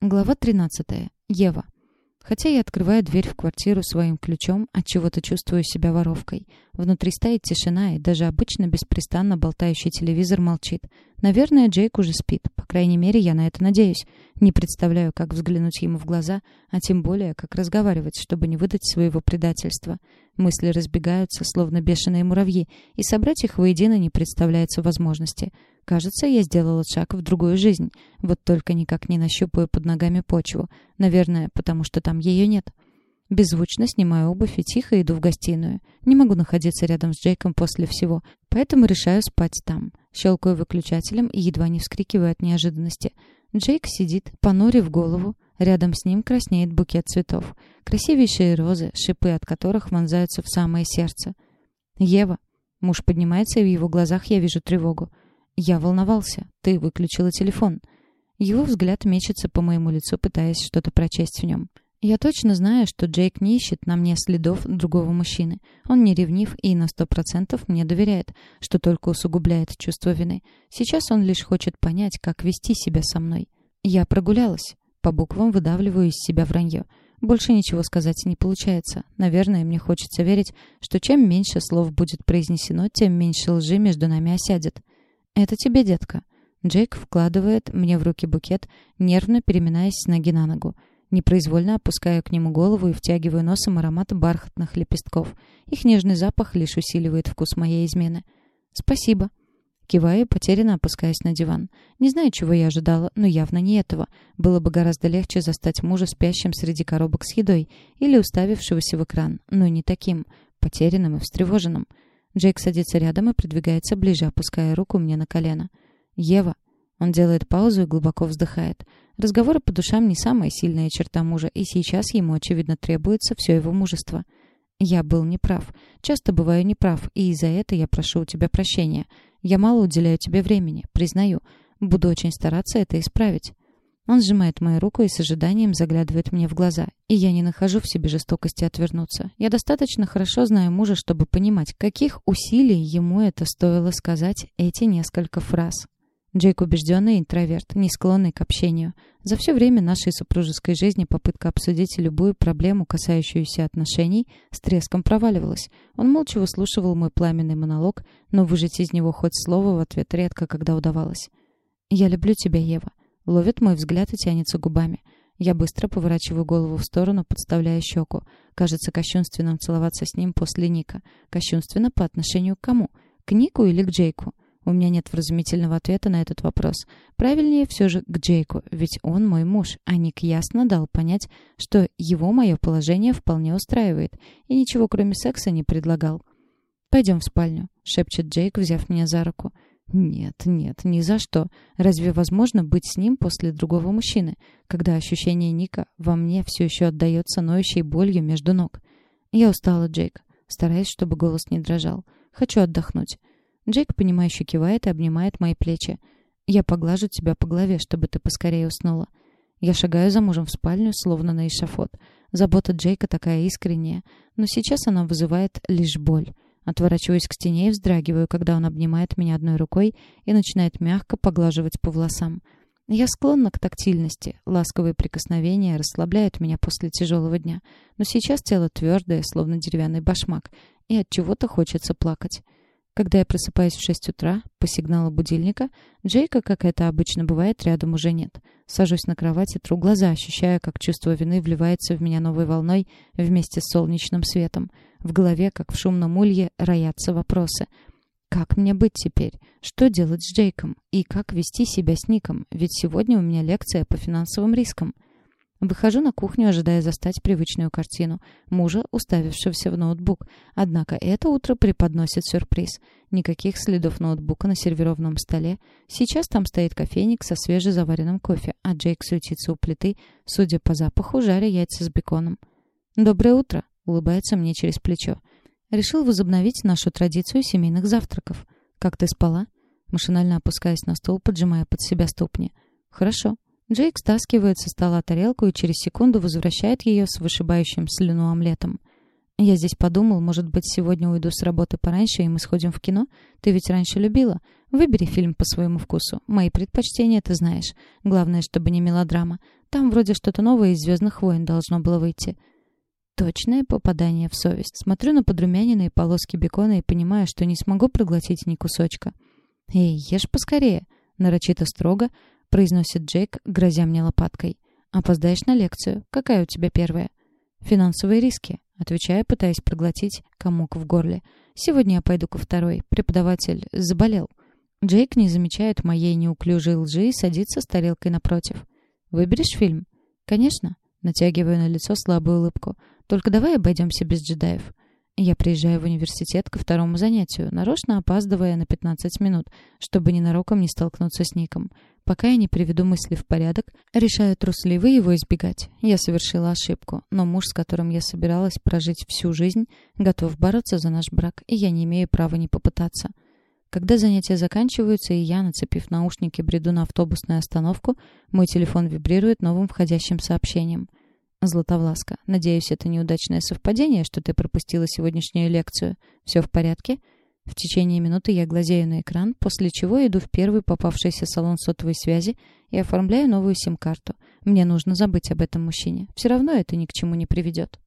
Глава 13. Ева. Хотя я открываю дверь в квартиру своим ключом, от чего-то чувствую себя воровкой. Внутри стоит тишина, и даже обычно беспрестанно болтающий телевизор молчит. Наверное, Джейк уже спит. По крайней мере, я на это надеюсь. Не представляю, как взглянуть ему в глаза, а тем более, как разговаривать, чтобы не выдать своего предательства. Мысли разбегаются, словно бешеные муравьи, и собрать их воедино не представляется возможности. Кажется, я сделала шаг в другую жизнь. Вот только никак не нащупаю под ногами почву. Наверное, потому что там ее нет. Беззвучно снимаю обувь и тихо иду в гостиную. Не могу находиться рядом с Джейком после всего, поэтому решаю спать там. Щелкаю выключателем и едва не вскрикиваю от неожиданности. Джейк сидит, понурив голову. Рядом с ним краснеет букет цветов. Красивейшие розы, шипы от которых вонзаются в самое сердце. «Ева». Муж поднимается, и в его глазах я вижу тревогу. «Я волновался. Ты выключила телефон». Его взгляд мечется по моему лицу, пытаясь что-то прочесть в нем. Я точно знаю, что Джейк не ищет на мне следов другого мужчины. Он не ревнив и на сто процентов мне доверяет, что только усугубляет чувство вины. Сейчас он лишь хочет понять, как вести себя со мной. Я прогулялась. По буквам выдавливаю из себя вранье. Больше ничего сказать не получается. Наверное, мне хочется верить, что чем меньше слов будет произнесено, тем меньше лжи между нами осядет. «Это тебе, детка». Джейк вкладывает мне в руки букет, нервно переминаясь с ноги на ногу. Непроизвольно опускаю к нему голову и втягиваю носом аромат бархатных лепестков. Их нежный запах лишь усиливает вкус моей измены. «Спасибо». Киваю, потерянно опускаясь на диван. Не знаю, чего я ожидала, но явно не этого. Было бы гораздо легче застать мужа спящим среди коробок с едой или уставившегося в экран, но не таким, потерянным и встревоженным. Джейк садится рядом и придвигается ближе, опуская руку мне на колено. «Ева». Он делает паузу и глубоко вздыхает. Разговоры по душам не самая сильная черта мужа, и сейчас ему, очевидно, требуется все его мужество. Я был неправ. Часто бываю неправ, и из-за этого я прошу у тебя прощения. Я мало уделяю тебе времени, признаю. Буду очень стараться это исправить. Он сжимает мою руку и с ожиданием заглядывает мне в глаза. И я не нахожу в себе жестокости отвернуться. Я достаточно хорошо знаю мужа, чтобы понимать, каких усилий ему это стоило сказать эти несколько фраз. Джейк убежденный интроверт, не склонный к общению. За все время нашей супружеской жизни попытка обсудить любую проблему, касающуюся отношений, с треском проваливалась. Он молча выслушивал мой пламенный монолог, но выжать из него хоть слово в ответ редко когда удавалось. «Я люблю тебя, Ева. Ловит мой взгляд и тянется губами. Я быстро поворачиваю голову в сторону, подставляя щеку. Кажется кощунственным целоваться с ним после Ника. Кощунственно по отношению к кому? К Нику или к Джейку? У меня нет вразумительного ответа на этот вопрос. Правильнее все же к Джейку, ведь он мой муж, а Ник ясно дал понять, что его мое положение вполне устраивает, и ничего кроме секса не предлагал. «Пойдем в спальню», — шепчет Джейк, взяв меня за руку. Нет, нет, ни за что. Разве возможно быть с ним после другого мужчины, когда ощущение Ника во мне все еще отдается ноющей болью между ног? Я устала, Джейк, стараясь, чтобы голос не дрожал. Хочу отдохнуть. Джейк, понимающе кивает и обнимает мои плечи. Я поглажу тебя по голове, чтобы ты поскорее уснула. Я шагаю за мужем в спальню, словно на эшафот. Забота Джейка такая искренняя, но сейчас она вызывает лишь боль. Отворачиваюсь к стене и вздрагиваю, когда он обнимает меня одной рукой и начинает мягко поглаживать по волосам. Я склонна к тактильности. Ласковые прикосновения расслабляют меня после тяжелого дня. Но сейчас тело твердое, словно деревянный башмак, и от чего-то хочется плакать. Когда я просыпаюсь в шесть утра, по сигналу будильника, Джейка, как это обычно бывает, рядом уже нет. Сажусь на кровать и тру глаза, ощущая, как чувство вины вливается в меня новой волной вместе с солнечным светом. В голове, как в шумном улье, роятся вопросы. Как мне быть теперь? Что делать с Джейком? И как вести себя с Ником? Ведь сегодня у меня лекция по финансовым рискам. Выхожу на кухню, ожидая застать привычную картину. Мужа, уставившегося в ноутбук. Однако это утро преподносит сюрприз. Никаких следов ноутбука на сервированном столе. Сейчас там стоит кофейник со свежезаваренным кофе, а Джейк суетится у плиты, судя по запаху, жаря яйца с беконом. «Доброе утро!» Улыбается мне через плечо. Решил возобновить нашу традицию семейных завтраков. Как ты спала? Машинально опускаясь на стол, поджимая под себя ступни. Хорошо. Джейк стаскивает со стола тарелку и через секунду возвращает ее с вышибающим слюну омлетом. «Я здесь подумал, может быть, сегодня уйду с работы пораньше, и мы сходим в кино? Ты ведь раньше любила. Выбери фильм по своему вкусу. Мои предпочтения ты знаешь. Главное, чтобы не мелодрама. Там вроде что-то новое из «Звездных войн» должно было выйти. Точное попадание в совесть. Смотрю на подрумяненные полоски бекона и понимаю, что не смогу проглотить ни кусочка. «Эй, ешь поскорее!» — нарочито строго произносит Джейк, грозя мне лопаткой. «Опоздаешь на лекцию. Какая у тебя первая?» «Финансовые риски», — отвечаю, пытаясь проглотить комок в горле. «Сегодня я пойду ко второй. Преподаватель заболел». Джейк не замечает моей неуклюжей лжи и садится с тарелкой напротив. «Выберешь фильм?» «Конечно». Натягиваю на лицо слабую улыбку. «Только давай обойдемся без джедаев». Я приезжаю в университет ко второму занятию, нарочно опаздывая на 15 минут, чтобы ненароком не столкнуться с Ником. Пока я не приведу мысли в порядок, решаю трусливо его избегать. Я совершила ошибку, но муж, с которым я собиралась прожить всю жизнь, готов бороться за наш брак, и я не имею права не попытаться. Когда занятия заканчиваются, и я, нацепив наушники, бреду на автобусную остановку, мой телефон вибрирует новым входящим сообщением. «Златовласка, надеюсь, это неудачное совпадение, что ты пропустила сегодняшнюю лекцию. Все в порядке?» В течение минуты я глазею на экран, после чего иду в первый попавшийся салон сотовой связи и оформляю новую сим-карту. Мне нужно забыть об этом мужчине. Все равно это ни к чему не приведет.